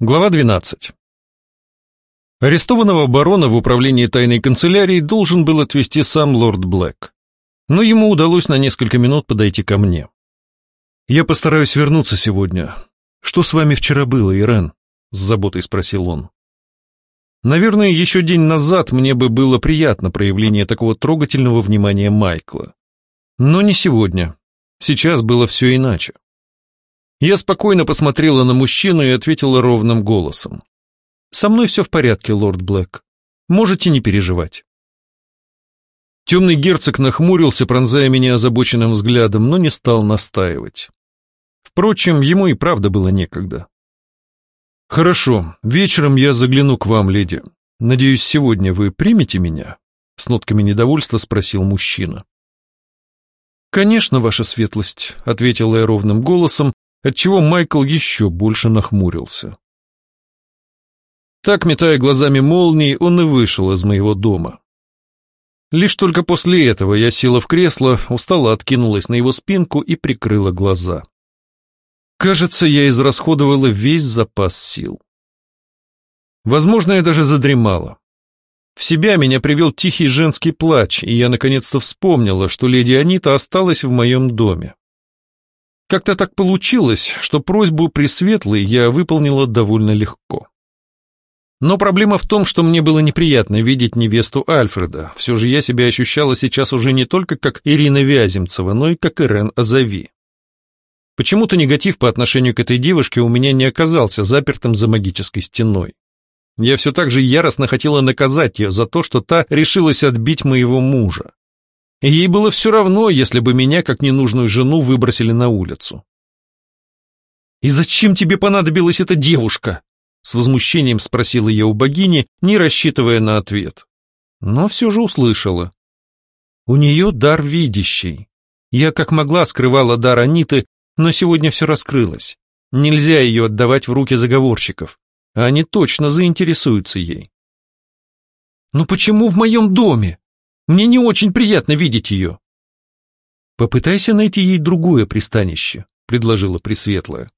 Глава 12. Арестованного барона в управлении тайной канцелярии должен был отвезти сам лорд Блэк. Но ему удалось на несколько минут подойти ко мне. «Я постараюсь вернуться сегодня. Что с вами вчера было, Ирен?» — с заботой спросил он. Наверное, еще день назад мне бы было приятно проявление такого трогательного внимания Майкла. Но не сегодня. Сейчас было все иначе. Я спокойно посмотрела на мужчину и ответила ровным голосом. «Со мной все в порядке, лорд Блэк. Можете не переживать». Темный герцог нахмурился, пронзая меня озабоченным взглядом, но не стал настаивать. Впрочем, ему и правда было некогда. «Хорошо, вечером я загляну к вам, леди. Надеюсь, сегодня вы примете меня?» С нотками недовольства спросил мужчина. «Конечно, ваша светлость», — ответила я ровным голосом, отчего Майкл еще больше нахмурился. Так, метая глазами молнии, он и вышел из моего дома. Лишь только после этого я села в кресло, устало откинулась на его спинку и прикрыла глаза. Кажется, я израсходовала весь запас сил. Возможно, я даже задремала. В себя меня привел тихий женский плач, и я наконец-то вспомнила, что леди Анита осталась в моем доме. Как-то так получилось, что просьбу Пресветлой я выполнила довольно легко. Но проблема в том, что мне было неприятно видеть невесту Альфреда. Все же я себя ощущала сейчас уже не только как Ирина Вяземцева, но и как Ирен Азави. Почему-то негатив по отношению к этой девушке у меня не оказался запертым за магической стеной. Я все так же яростно хотела наказать ее за то, что та решилась отбить моего мужа. Ей было все равно, если бы меня, как ненужную жену, выбросили на улицу. «И зачем тебе понадобилась эта девушка?» С возмущением спросила я у богини, не рассчитывая на ответ. Но все же услышала. У нее дар видящий. Я как могла скрывала дар Аниты, но сегодня все раскрылось. Нельзя ее отдавать в руки заговорщиков, а они точно заинтересуются ей. «Ну почему в моем доме?» Мне не очень приятно видеть ее. Попытайся найти ей другое пристанище, предложила Пресветлая.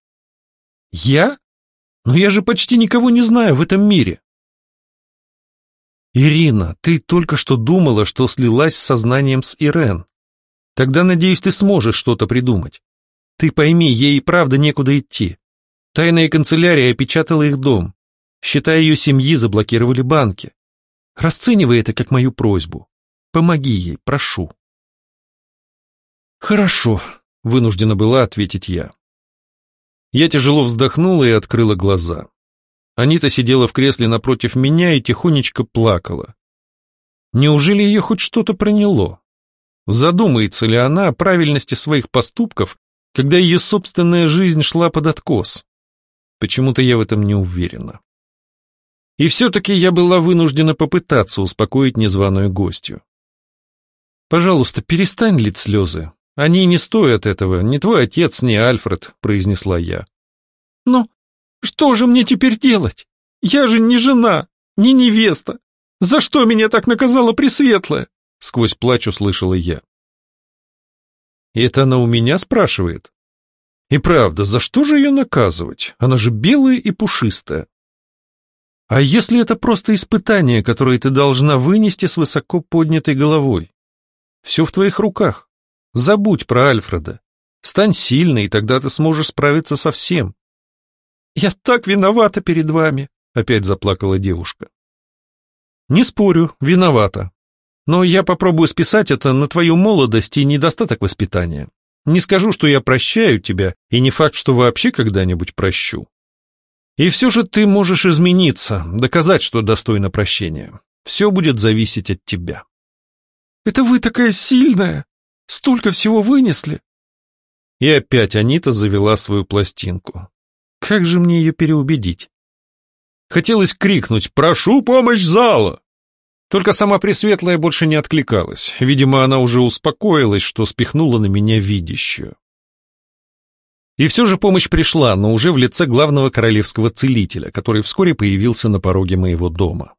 Я? Но я же почти никого не знаю в этом мире. Ирина, ты только что думала, что слилась с сознанием с Ирен. Тогда, надеюсь, ты сможешь что-то придумать. Ты пойми, ей и правда некуда идти. Тайная канцелярия опечатала их дом. Считая ее семьи, заблокировали банки. Расценивай это как мою просьбу. Помоги ей, прошу. Хорошо, вынуждена была ответить я. Я тяжело вздохнула и открыла глаза. Анита сидела в кресле напротив меня и тихонечко плакала. Неужели ее хоть что-то проняло? Задумается ли она о правильности своих поступков, когда ее собственная жизнь шла под откос? Почему-то я в этом не уверена. И все-таки я была вынуждена попытаться успокоить незваную гостью. «Пожалуйста, перестань лить слезы. Они не стоят этого, ни твой отец, ни Альфред», — произнесла я. «Но что же мне теперь делать? Я же не жена, не невеста. За что меня так наказала Пресветлая?» — сквозь плач услышала я. это она у меня спрашивает? И правда, за что же ее наказывать? Она же белая и пушистая. А если это просто испытание, которое ты должна вынести с высоко поднятой головой? Все в твоих руках. Забудь про Альфреда. Стань сильной, и тогда ты сможешь справиться со всем. Я так виновата перед вами, опять заплакала девушка. Не спорю, виновата. Но я попробую списать это на твою молодость и недостаток воспитания. Не скажу, что я прощаю тебя, и не факт, что вообще когда-нибудь прощу. И все же ты можешь измениться, доказать, что достойно прощения. Все будет зависеть от тебя. Это вы такая сильная! Столько всего вынесли!» И опять Анита завела свою пластинку. Как же мне ее переубедить? Хотелось крикнуть «Прошу помощь зала!» Только сама Пресветлая больше не откликалась. Видимо, она уже успокоилась, что спихнула на меня видящую. И все же помощь пришла, но уже в лице главного королевского целителя, который вскоре появился на пороге моего дома.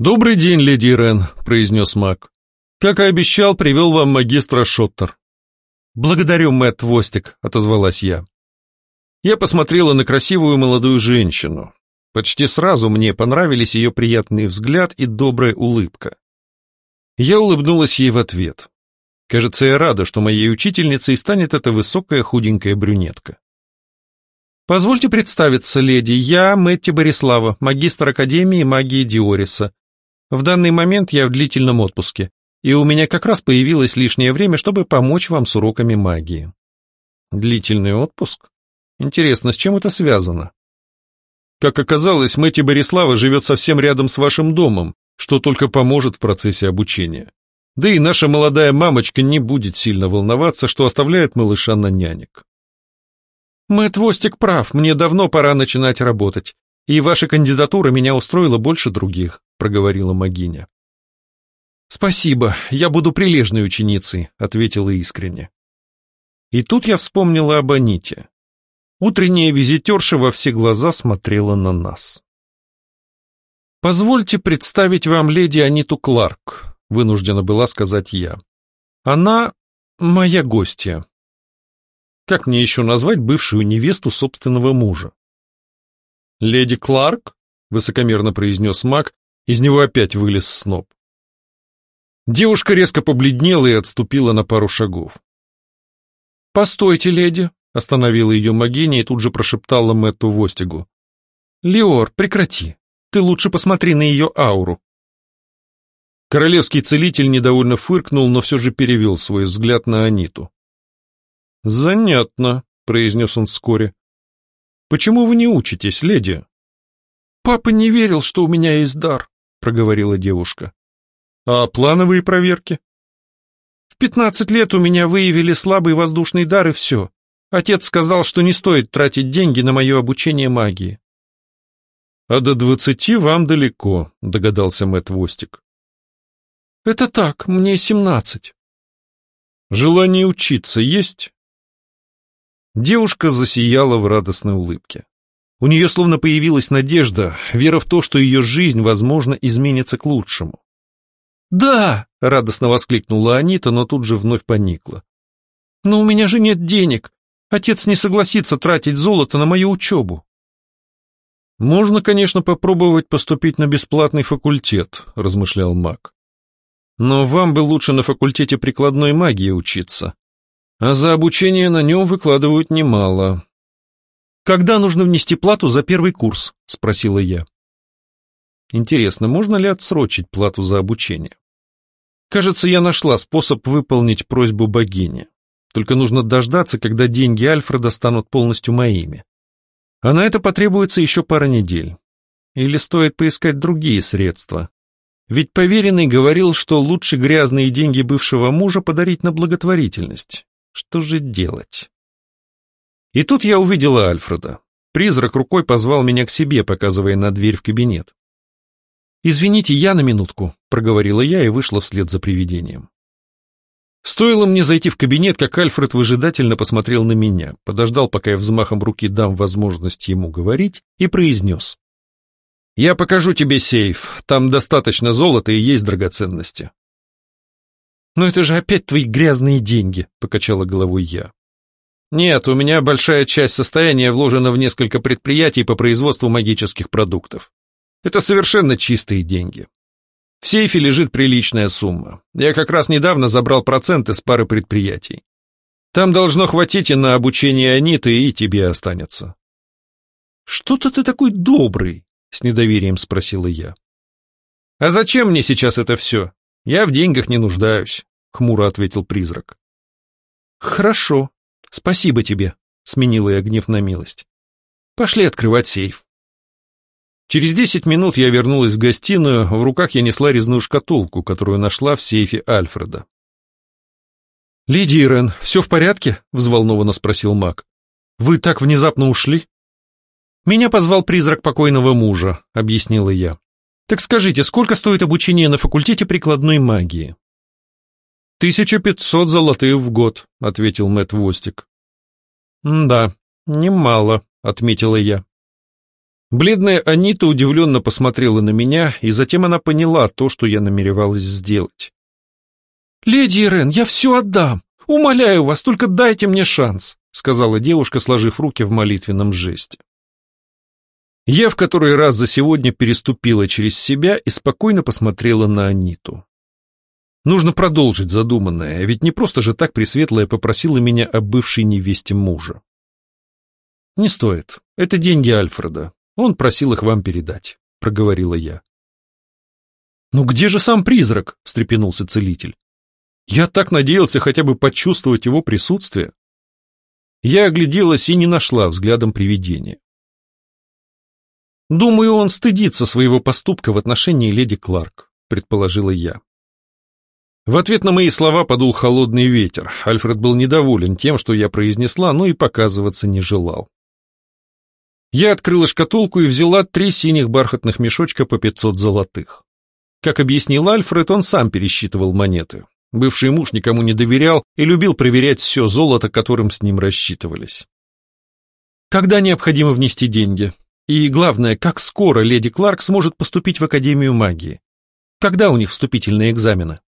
«Добрый день, леди Ирен», — произнес маг. «Как и обещал, привел вам магистра Шоттер». «Благодарю, Мэтт Востик», — отозвалась я. Я посмотрела на красивую молодую женщину. Почти сразу мне понравились ее приятный взгляд и добрая улыбка. Я улыбнулась ей в ответ. Кажется, я рада, что моей учительницей станет эта высокая худенькая брюнетка. «Позвольте представиться, леди, я Мэтти Борислава, магистр Академии магии Диориса. В данный момент я в длительном отпуске, и у меня как раз появилось лишнее время, чтобы помочь вам с уроками магии». «Длительный отпуск? Интересно, с чем это связано?» «Как оказалось, Мэтти Борислава живет совсем рядом с вашим домом, что только поможет в процессе обучения. Да и наша молодая мамочка не будет сильно волноваться, что оставляет малыша на нянек». Мэтт Востик прав, мне давно пора начинать работать, и ваша кандидатура меня устроила больше других, проговорила Магиня. Спасибо, я буду прилежной ученицей, ответила искренне. И тут я вспомнила об Аните. Утренняя визитерша во все глаза смотрела на нас. «Позвольте представить вам леди Аниту Кларк», — вынуждена была сказать я. «Она моя гостья. Как мне еще назвать бывшую невесту собственного мужа? «Леди Кларк?» — высокомерно произнес маг, из него опять вылез сноб. Девушка резко побледнела и отступила на пару шагов. «Постойте, леди!» — остановила ее магиня и тут же прошептала Мэтту Востигу. «Леор, прекрати! Ты лучше посмотри на ее ауру!» Королевский целитель недовольно фыркнул, но все же перевел свой взгляд на Аниту. «Занятно», — произнес он вскоре. «Почему вы не учитесь, леди?» «Папа не верил, что у меня есть дар», — проговорила девушка. «А плановые проверки?» «В пятнадцать лет у меня выявили слабый воздушный дар, и все. Отец сказал, что не стоит тратить деньги на мое обучение магии». «А до двадцати вам далеко», — догадался Мэтт Востик. «Это так, мне семнадцать». «Желание учиться есть?» Девушка засияла в радостной улыбке. У нее словно появилась надежда, вера в то, что ее жизнь, возможно, изменится к лучшему. «Да!» — радостно воскликнула Анита, но тут же вновь поникла. «Но у меня же нет денег. Отец не согласится тратить золото на мою учебу». «Можно, конечно, попробовать поступить на бесплатный факультет», — размышлял маг. «Но вам бы лучше на факультете прикладной магии учиться а за обучение на нем выкладывают немало. «Когда нужно внести плату за первый курс?» — спросила я. Интересно, можно ли отсрочить плату за обучение? Кажется, я нашла способ выполнить просьбу богини. Только нужно дождаться, когда деньги Альфреда станут полностью моими. А на это потребуется еще пара недель. Или стоит поискать другие средства? Ведь поверенный говорил, что лучше грязные деньги бывшего мужа подарить на благотворительность. Что же делать? И тут я увидела Альфреда. Призрак рукой позвал меня к себе, показывая на дверь в кабинет. «Извините, я на минутку», — проговорила я и вышла вслед за привидением. Стоило мне зайти в кабинет, как Альфред выжидательно посмотрел на меня, подождал, пока я взмахом руки дам возможность ему говорить, и произнес. «Я покажу тебе сейф, там достаточно золота и есть драгоценности. «Но это же опять твои грязные деньги», — покачала головой я. «Нет, у меня большая часть состояния вложена в несколько предприятий по производству магических продуктов. Это совершенно чистые деньги. В сейфе лежит приличная сумма. Я как раз недавно забрал проценты с пары предприятий. Там должно хватить и на обучение Аниты, и тебе останется». «Что-то ты такой добрый», — с недоверием спросила я. «А зачем мне сейчас это все? Я в деньгах не нуждаюсь», — хмуро ответил призрак. «Хорошо, спасибо тебе», — сменила я гнев на милость. «Пошли открывать сейф». Через десять минут я вернулась в гостиную, в руках я несла резную шкатулку, которую нашла в сейфе Альфреда. «Лидия Ирен, все в порядке?» — взволнованно спросил маг. «Вы так внезапно ушли?» «Меня позвал призрак покойного мужа», — объяснила я. Так скажите, сколько стоит обучение на факультете прикладной магии? «Тысяча пятьсот золотых в год», — ответил Мэтт Востик. «Да, немало», — отметила я. Бледная Анита удивленно посмотрела на меня, и затем она поняла то, что я намеревалась сделать. «Леди Ирен, я все отдам! Умоляю вас, только дайте мне шанс!» — сказала девушка, сложив руки в молитвенном жесте. Я в который раз за сегодня переступила через себя и спокойно посмотрела на Аниту. Нужно продолжить задуманное, ведь не просто же так Пресветлая попросила меня о бывшей невесте мужа. «Не стоит. Это деньги Альфреда. Он просил их вам передать», — проговорила я. «Ну где же сам призрак?» — встрепенулся целитель. «Я так надеялся хотя бы почувствовать его присутствие». Я огляделась и не нашла взглядом привидения. «Думаю, он стыдится своего поступка в отношении леди Кларк», — предположила я. В ответ на мои слова подул холодный ветер. Альфред был недоволен тем, что я произнесла, но и показываться не желал. Я открыла шкатулку и взяла три синих бархатных мешочка по пятьсот золотых. Как объяснил Альфред, он сам пересчитывал монеты. Бывший муж никому не доверял и любил проверять все золото, которым с ним рассчитывались. Когда необходимо внести деньги? И главное, как скоро леди Кларк сможет поступить в Академию магии? Когда у них вступительные экзамены?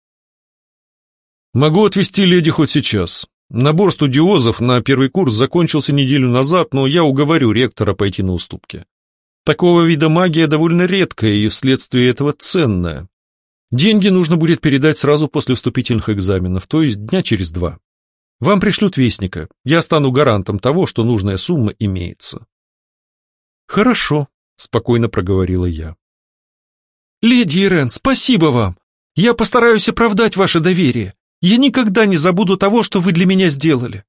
Могу отвезти леди хоть сейчас. Набор студиозов на первый курс закончился неделю назад, но я уговорю ректора пойти на уступки. Такого вида магия довольно редкая и вследствие этого ценная. Деньги нужно будет передать сразу после вступительных экзаменов, то есть дня через два. Вам пришлют вестника. Я стану гарантом того, что нужная сумма имеется. Хорошо, спокойно проговорила я. Леди Ирен, спасибо вам. Я постараюсь оправдать ваше доверие. Я никогда не забуду того, что вы для меня сделали.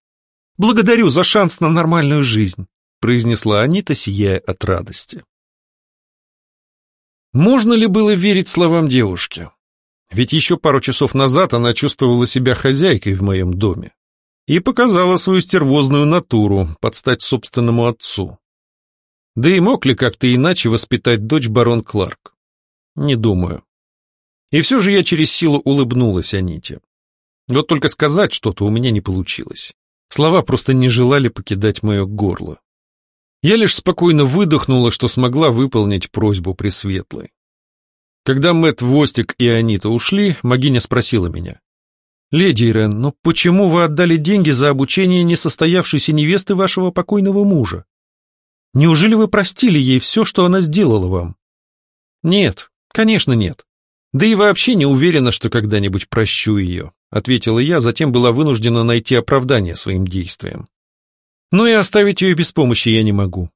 Благодарю за шанс на нормальную жизнь», — произнесла Анита, сияя от радости. Можно ли было верить словам девушки? Ведь еще пару часов назад она чувствовала себя хозяйкой в моем доме и показала свою стервозную натуру под стать собственному отцу. Да и мог ли как-то иначе воспитать дочь барон Кларк? Не думаю. И все же я через силу улыбнулась Аните. Вот только сказать что-то у меня не получилось. Слова просто не желали покидать мое горло. Я лишь спокойно выдохнула, что смогла выполнить просьбу Пресветлой. Когда Мэтт, Востик и Анита ушли, Магиня спросила меня. «Леди Ирен, но ну почему вы отдали деньги за обучение несостоявшейся невесты вашего покойного мужа? Неужели вы простили ей все, что она сделала вам?» «Нет, конечно нет. Да и вообще не уверена, что когда-нибудь прощу ее ответила я, затем была вынуждена найти оправдание своим действиям. Но и оставить ее без помощи я не могу.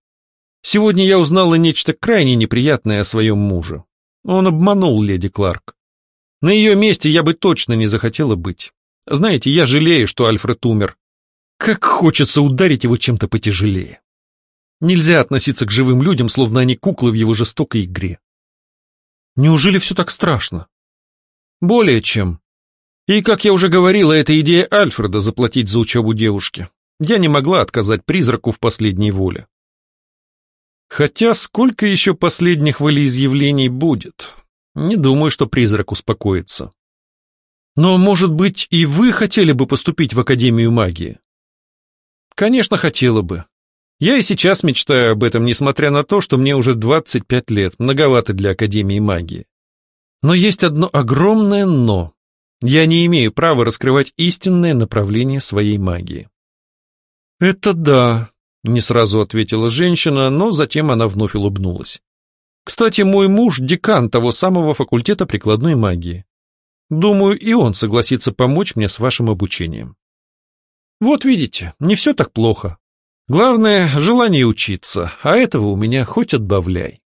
Сегодня я узнала нечто крайне неприятное о своем муже. Он обманул леди Кларк. На ее месте я бы точно не захотела быть. Знаете, я жалею, что Альфред умер. Как хочется ударить его чем-то потяжелее. Нельзя относиться к живым людям, словно они куклы в его жестокой игре. Неужели все так страшно? Более чем. И, как я уже говорила, это идея Альфреда заплатить за учебу девушки. Я не могла отказать призраку в последней воле. Хотя сколько еще последних волеизъявлений будет? Не думаю, что призрак успокоится. Но, может быть, и вы хотели бы поступить в Академию магии? Конечно, хотела бы. Я и сейчас мечтаю об этом, несмотря на то, что мне уже 25 лет, многовато для Академии магии. Но есть одно огромное «но». Я не имею права раскрывать истинное направление своей магии. Это да, не сразу ответила женщина, но затем она вновь улыбнулась. Кстати, мой муж декан того самого факультета прикладной магии. Думаю, и он согласится помочь мне с вашим обучением. Вот видите, не все так плохо. Главное — желание учиться, а этого у меня хоть отбавляй.